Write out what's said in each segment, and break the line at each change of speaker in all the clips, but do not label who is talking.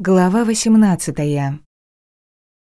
Глава 18.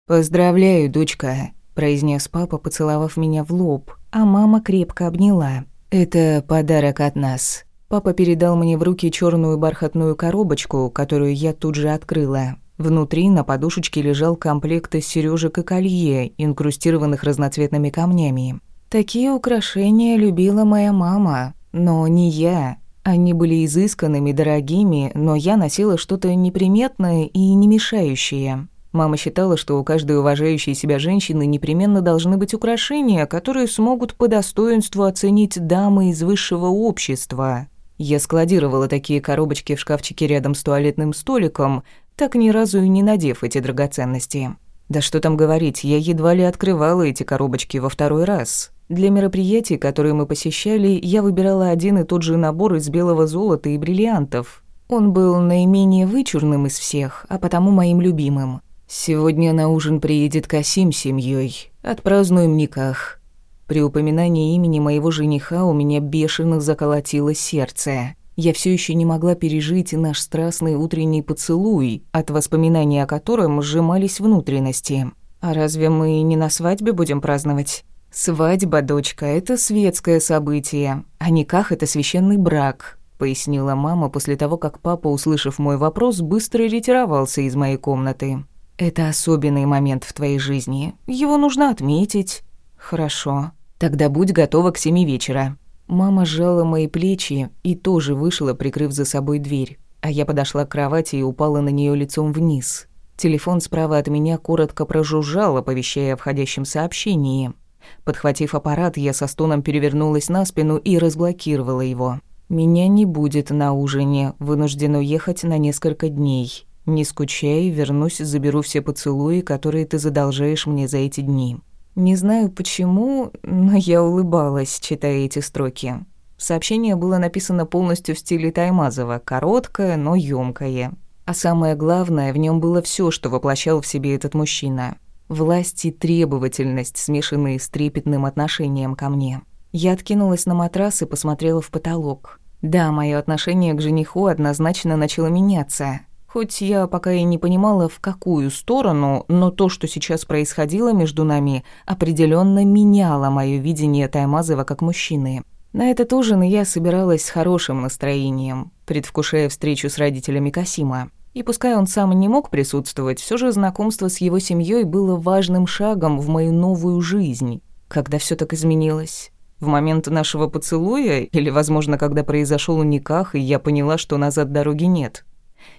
«Поздравляю, дочка», – произнес папа, поцеловав меня в лоб, а мама крепко обняла. «Это подарок от нас». Папа передал мне в руки черную бархатную коробочку, которую я тут же открыла. Внутри на подушечке лежал комплект из сережек и колье, инкрустированных разноцветными камнями. Такие украшения любила моя мама, но не я. Они были изысканными, дорогими, но я носила что-то неприметное и не мешающее. Мама считала, что у каждой уважающей себя женщины непременно должны быть украшения, которые смогут по достоинству оценить дамы из высшего общества. Я складировала такие коробочки в шкафчике рядом с туалетным столиком, так ни разу и не надев эти драгоценности. Да что там говорить, я едва ли открывала эти коробочки во второй раз. Для мероприятий, которые мы посещали, я выбирала один и тот же набор из белого золота и бриллиантов. Он был наименее вычурным из всех, а потому моим любимым. Сегодня на ужин приедет Касим с семьей. Отпразднуем никах. При упоминании имени моего жениха у меня бешено заколотилось сердце. Я все еще не могла пережить наш страстный утренний поцелуй, от воспоминаний о котором сжимались внутренности. А разве мы не на свадьбе будем праздновать? «Свадьба, дочка, это светское событие, а никах — это священный брак», — пояснила мама после того, как папа, услышав мой вопрос, быстро ретировался из моей комнаты. «Это особенный момент в твоей жизни. Его нужно отметить». «Хорошо. Тогда будь готова к семи вечера». Мама сжала мои плечи и тоже вышла, прикрыв за собой дверь. А я подошла к кровати и упала на нее лицом вниз. Телефон справа от меня коротко прожужжал, оповещая о входящем сообщении — Подхватив аппарат, я со стоном перевернулась на спину и разблокировала его. «Меня не будет на ужине, вынужден уехать на несколько дней. Не скучай, вернусь, заберу все поцелуи, которые ты задолжаешь мне за эти дни». Не знаю почему, но я улыбалась, читая эти строки. Сообщение было написано полностью в стиле Таймазова, короткое, но ёмкое. А самое главное, в нем было все, что воплощал в себе этот мужчина. Власть и требовательность, смешанные с трепетным отношением ко мне. Я откинулась на матрас и посмотрела в потолок. Да, мое отношение к жениху однозначно начало меняться. Хоть я пока и не понимала, в какую сторону, но то, что сейчас происходило между нами, определенно меняло мое видение Таймазова как мужчины. На этот ужин я собиралась с хорошим настроением, предвкушая встречу с родителями Касима. И пускай он сам не мог присутствовать, все же знакомство с его семьей было важным шагом в мою новую жизнь. Когда все так изменилось? В момент нашего поцелуя или, возможно, когда произошел никах, и я поняла, что назад дороги нет?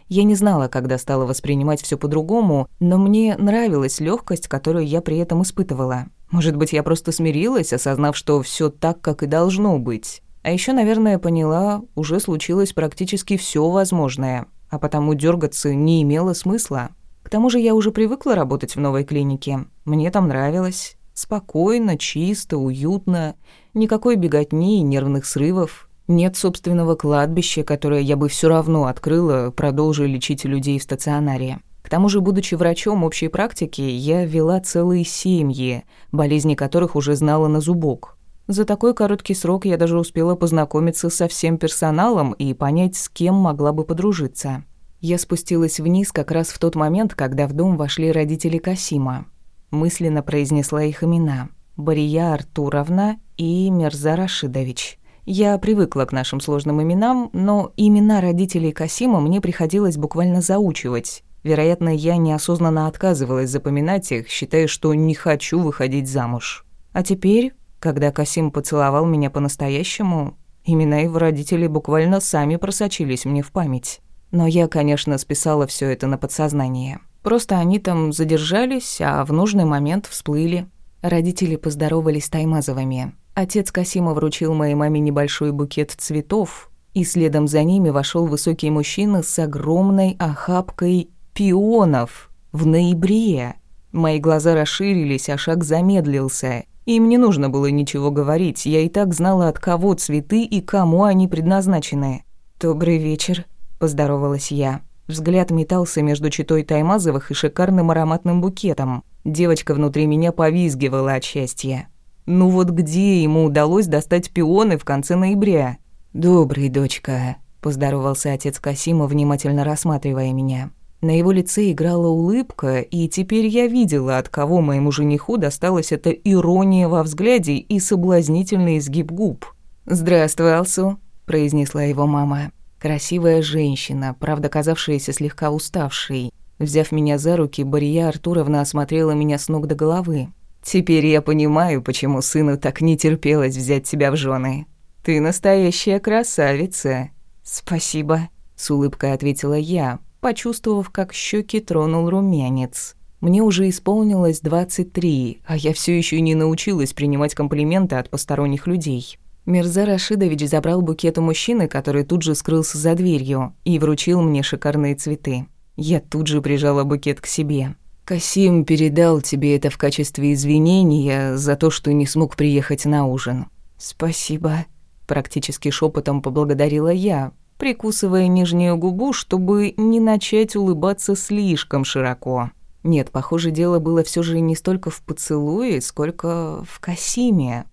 Я не знала, когда стала воспринимать все по-другому, но мне нравилась легкость, которую я при этом испытывала. Может быть, я просто смирилась, осознав, что все так, как и должно быть. А еще, наверное, поняла, уже случилось практически все возможное а потому дергаться не имело смысла. К тому же я уже привыкла работать в новой клинике. Мне там нравилось. Спокойно, чисто, уютно. Никакой беготни и нервных срывов. Нет собственного кладбища, которое я бы все равно открыла, продолжив лечить людей в стационаре. К тому же, будучи врачом общей практики, я вела целые семьи, болезни которых уже знала на зубок. За такой короткий срок я даже успела познакомиться со всем персоналом и понять, с кем могла бы подружиться. Я спустилась вниз как раз в тот момент, когда в дом вошли родители Касима. Мысленно произнесла их имена. Бария Артуровна и Мерза Рашидович. Я привыкла к нашим сложным именам, но имена родителей Касима мне приходилось буквально заучивать. Вероятно, я неосознанно отказывалась запоминать их, считая, что не хочу выходить замуж. А теперь когда Касим поцеловал меня по-настоящему, имена его родителей буквально сами просочились мне в память. Но я, конечно, списала все это на подсознание. Просто они там задержались, а в нужный момент всплыли. Родители поздоровались Таймазовыми. Отец Касима вручил моей маме небольшой букет цветов, и следом за ними вошел высокий мужчина с огромной охапкой пионов в ноябре. Мои глаза расширились, а шаг замедлился — им не нужно было ничего говорить, я и так знала, от кого цветы и кому они предназначены. «Добрый вечер», – поздоровалась я. Взгляд метался между читой Таймазовых и шикарным ароматным букетом. Девочка внутри меня повизгивала от счастья. Ну вот где ему удалось достать пионы в конце ноября? «Добрый, дочка», – поздоровался отец Касима, внимательно рассматривая меня. На его лице играла улыбка, и теперь я видела, от кого моему жениху досталась эта ирония во взгляде и соблазнительный изгиб губ. «Здравствуй, Алсу», — произнесла его мама. Красивая женщина, правда казавшаяся слегка уставшей. Взяв меня за руки, Бария Артуровна осмотрела меня с ног до головы. «Теперь я понимаю, почему сыну так не терпелось взять тебя в жены. Ты настоящая красавица». «Спасибо», — с улыбкой ответила я, почувствовав, как щеки тронул румянец. Мне уже исполнилось 23, а я все еще не научилась принимать комплименты от посторонних людей. Мирза Рашидович забрал букет у мужчины, который тут же скрылся за дверью, и вручил мне шикарные цветы. Я тут же прижала букет к себе. «Касим передал тебе это в качестве извинения за то, что не смог приехать на ужин». «Спасибо», – практически шепотом поблагодарила я, прикусывая нижнюю губу, чтобы не начать улыбаться слишком широко. Нет, похоже, дело было все же не столько в поцелуе, сколько в Касиме.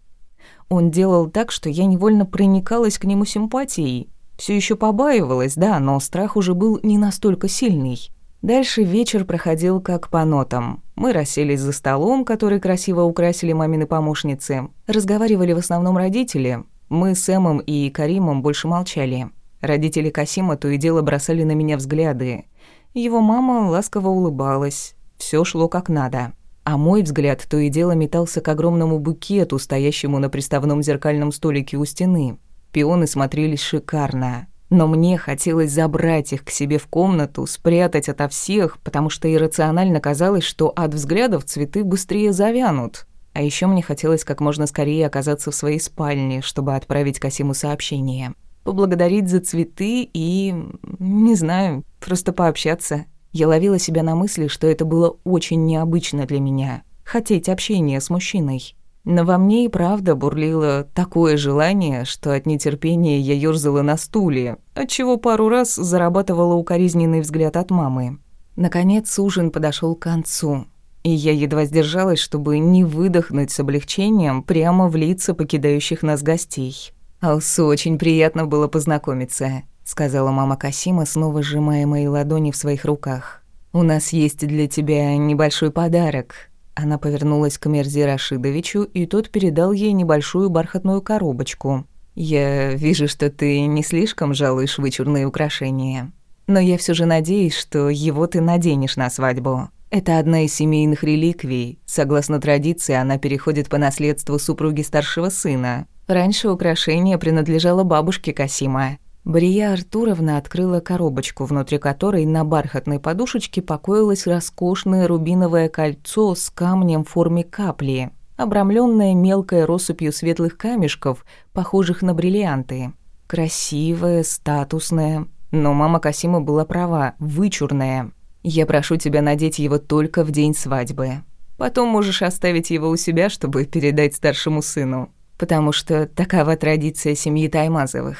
Он делал так, что я невольно проникалась к нему симпатией. Все еще побаивалась, да, но страх уже был не настолько сильный. Дальше вечер проходил как по нотам. Мы расселись за столом, который красиво украсили мамины помощницы. Разговаривали в основном родители. Мы с Эмом и Каримом больше молчали. Родители Касима то и дело бросали на меня взгляды. Его мама ласково улыбалась. Все шло как надо. А мой взгляд то и дело метался к огромному букету, стоящему на приставном зеркальном столике у стены. Пионы смотрелись шикарно. Но мне хотелось забрать их к себе в комнату, спрятать ото всех, потому что иррационально казалось, что от взглядов цветы быстрее завянут. А еще мне хотелось как можно скорее оказаться в своей спальне, чтобы отправить Касиму сообщение поблагодарить за цветы и, не знаю, просто пообщаться. Я ловила себя на мысли, что это было очень необычно для меня — хотеть общения с мужчиной. Но во мне и правда бурлило такое желание, что от нетерпения я ёрзала на стуле, отчего пару раз зарабатывала укоризненный взгляд от мамы. Наконец ужин подошел к концу, и я едва сдержалась, чтобы не выдохнуть с облегчением прямо в лица покидающих нас гостей. «Алсу, очень приятно было познакомиться», — сказала мама Касима, снова сжимая мои ладони в своих руках. «У нас есть для тебя небольшой подарок». Она повернулась к Мерзе Рашидовичу, и тот передал ей небольшую бархатную коробочку. «Я вижу, что ты не слишком жалуешь вычурные украшения, но я все же надеюсь, что его ты наденешь на свадьбу. Это одна из семейных реликвий. Согласно традиции, она переходит по наследству супруги старшего сына. Раньше украшение принадлежало бабушке Касима. Брия Артуровна открыла коробочку, внутри которой на бархатной подушечке покоилось роскошное рубиновое кольцо с камнем в форме капли, обрамленное мелкой россыпью светлых камешков, похожих на бриллианты. Красивое, статусное. Но мама Касима была права, вычурная. «Я прошу тебя надеть его только в день свадьбы. Потом можешь оставить его у себя, чтобы передать старшему сыну потому что такова традиция семьи Таймазовых.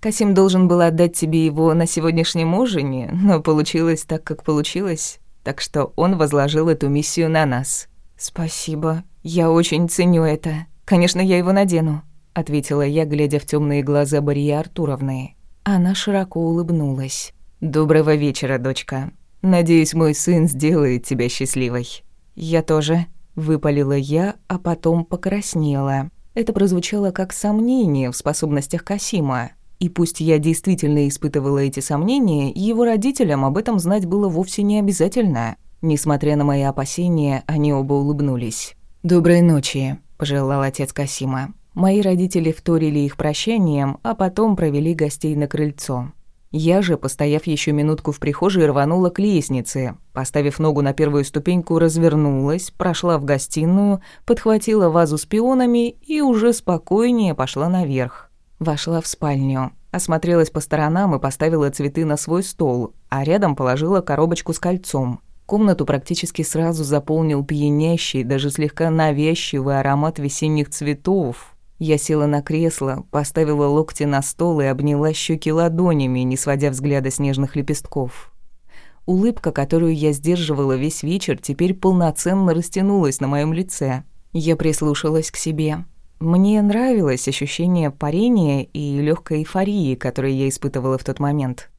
Касим должен был отдать тебе его на сегодняшнем ужине, но получилось так, как получилось, так что он возложил эту миссию на нас. «Спасибо, я очень ценю это. Конечно, я его надену», — ответила я, глядя в темные глаза Барии Артуровны. Она широко улыбнулась. «Доброго вечера, дочка. Надеюсь, мой сын сделает тебя счастливой». «Я тоже», — выпалила я, а потом покраснела. Это прозвучало как сомнение в способностях Касима. И пусть я действительно испытывала эти сомнения, его родителям об этом знать было вовсе не обязательно. Несмотря на мои опасения, они оба улыбнулись. «Доброй ночи», – пожелал отец Касима. Мои родители вторили их прощанием, а потом провели гостей на крыльцо. Я же, постояв еще минутку в прихожей, рванула к лестнице. Поставив ногу на первую ступеньку, развернулась, прошла в гостиную, подхватила вазу с пионами и уже спокойнее пошла наверх. Вошла в спальню, осмотрелась по сторонам и поставила цветы на свой стол, а рядом положила коробочку с кольцом. Комнату практически сразу заполнил пьянящий, даже слегка навязчивый аромат весенних цветов, я села на кресло, поставила локти на стол и обняла щеки ладонями, не сводя взгляда с нежных лепестков. Улыбка, которую я сдерживала весь вечер, теперь полноценно растянулась на моем лице. Я прислушалась к себе. Мне нравилось ощущение парения и легкой эйфории, которое я испытывала в тот момент.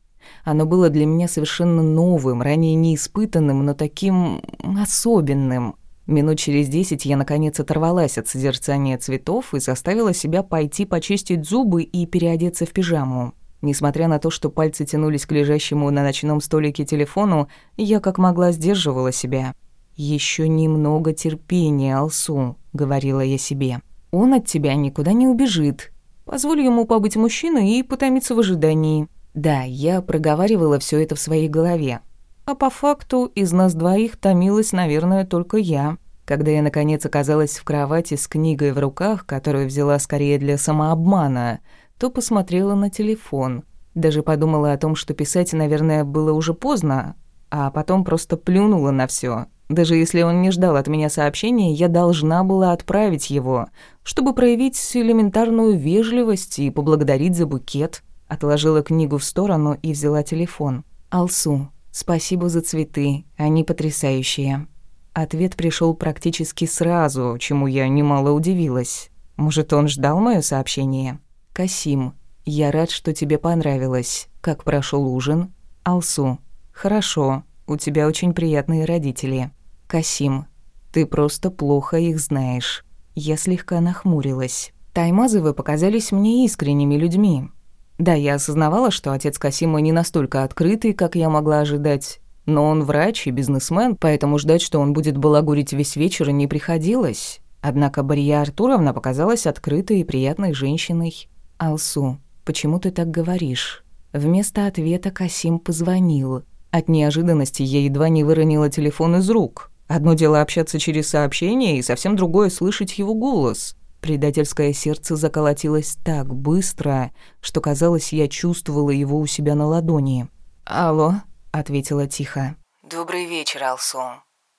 Оно было для меня совершенно новым, ранее неиспытанным, но таким особенным. Минут через десять я наконец оторвалась от созерцания цветов и заставила себя пойти почистить зубы и переодеться в пижаму. Несмотря на то, что пальцы тянулись к лежащему на ночном столике телефону, я как могла сдерживала себя. Еще немного терпения, Алсу», — говорила я себе. «Он от тебя никуда не убежит. Позволь ему побыть мужчиной и потомиться в ожидании». Да, я проговаривала все это в своей голове, а по факту из нас двоих томилась, наверное, только я. Когда я, наконец, оказалась в кровати с книгой в руках, которую взяла скорее для самообмана, то посмотрела на телефон. Даже подумала о том, что писать, наверное, было уже поздно, а потом просто плюнула на все. Даже если он не ждал от меня сообщения, я должна была отправить его, чтобы проявить элементарную вежливость и поблагодарить за букет. Отложила книгу в сторону и взяла телефон. «Алсу, Спасибо за цветы, они потрясающие. Ответ пришел практически сразу, чему я немало удивилась. Может, он ждал моё сообщение? Касим, я рад, что тебе понравилось. Как прошел ужин? Алсу, хорошо. У тебя очень приятные родители. Касим, ты просто плохо их знаешь. Я слегка нахмурилась. Таймазовы показались мне искренними людьми, да, я осознавала, что отец Касима не настолько открытый, как я могла ожидать. Но он врач и бизнесмен, поэтому ждать, что он будет балагурить весь вечер, не приходилось. Однако Бария Артуровна показалась открытой и приятной женщиной. «Алсу, почему ты так говоришь?» Вместо ответа Касим позвонил. От неожиданности я едва не выронила телефон из рук. Одно дело общаться через сообщение, и совсем другое — слышать его голос. Предательское сердце заколотилось так быстро, что, казалось, я чувствовала его у себя на ладони. «Алло», — ответила тихо.
«Добрый вечер, Алсу».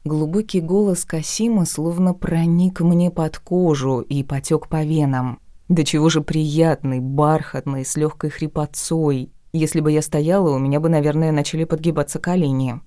Глубокий голос Касима словно проник мне под кожу и потек по венам. Да чего же приятный, бархатный, с легкой хрипотцой. Если бы я стояла, у меня бы, наверное, начали подгибаться колени.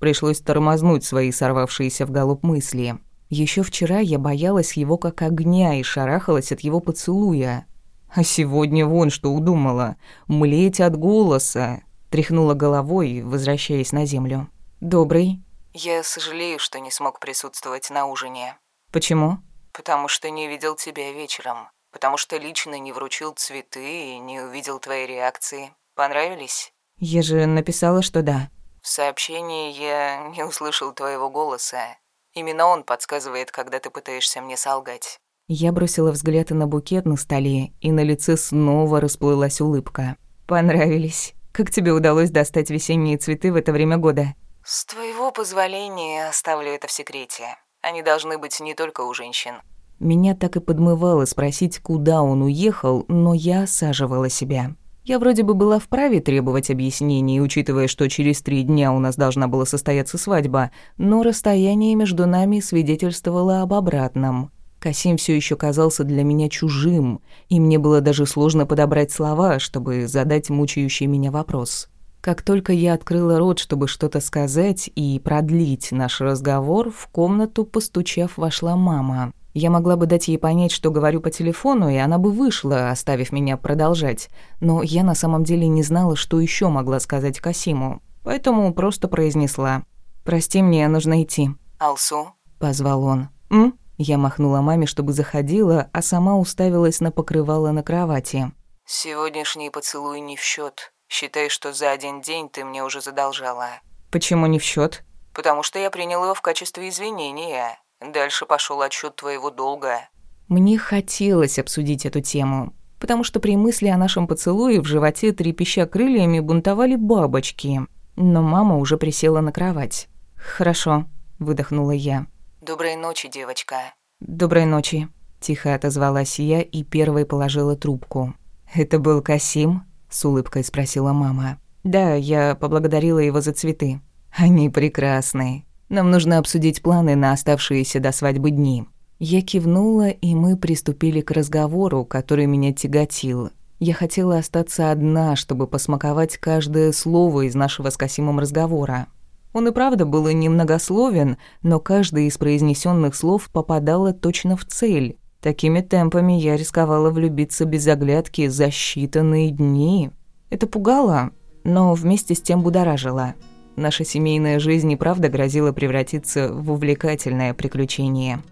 Пришлось тормознуть свои сорвавшиеся в галоп мысли. Еще вчера я боялась его как огня и шарахалась от его поцелуя. А сегодня вон что удумала. Млеть от голоса. Тряхнула головой, возвращаясь на землю. «Добрый».
«Я сожалею, что не смог присутствовать на ужине».
«Почему?»
«Потому что не видел тебя вечером. Потому что лично не вручил цветы и не увидел твоей реакции. Понравились?»
«Я же написала, что да».
«В сообщении я не услышал твоего голоса. Именно он подсказывает, когда ты пытаешься мне солгать.
Я бросила взгляд на букет на столе, и на лице снова расплылась улыбка. «Понравились. Как тебе удалось достать весенние цветы в это время года?»
«С твоего позволения оставлю это в секрете. Они должны быть не только у женщин».
Меня так и подмывало спросить, куда он уехал, но я осаживала себя. Я вроде бы была вправе требовать объяснений, учитывая, что через три дня у нас должна была состояться свадьба, но расстояние между нами свидетельствовало об обратном. Касим все еще казался для меня чужим, и мне было даже сложно подобрать слова, чтобы задать мучающий меня вопрос. Как только я открыла рот, чтобы что-то сказать и продлить наш разговор, в комнату, постучав, вошла мама — я могла бы дать ей понять, что говорю по телефону, и она бы вышла, оставив меня продолжать. Но я на самом деле не знала, что еще могла сказать Касиму. Поэтому просто произнесла. «Прости, мне нужно идти».
«Алсу?»
– позвал он. «М?» Я махнула маме, чтобы заходила, а сама уставилась на покрывало на кровати.
«Сегодняшний поцелуй не в счет. Считай, что за один день ты мне уже задолжала».
«Почему не в счет?
«Потому что я принял его в качестве извинения. Дальше пошел отсчет твоего долга.
Мне хотелось обсудить эту тему, потому что при мысли о нашем поцелуе в животе трепеща крыльями бунтовали бабочки. Но мама уже присела на кровать. «Хорошо», — выдохнула я.
«Доброй ночи, девочка».
«Доброй ночи», — тихо отозвалась я и первой положила трубку. «Это был Касим?» — с улыбкой спросила мама. «Да, я поблагодарила его за цветы. Они прекрасные. Нам нужно обсудить планы на оставшиеся до свадьбы дни». Я кивнула, и мы приступили к разговору, который меня тяготил. Я хотела остаться одна, чтобы посмаковать каждое слово из нашего с Касимом разговора. Он и правда был немногословен, но каждое из произнесенных слов попадало точно в цель. Такими темпами я рисковала влюбиться без оглядки за считанные дни. Это пугало, но вместе с тем будоражила. Наша семейная жизнь и правда грозила превратиться в увлекательное приключение –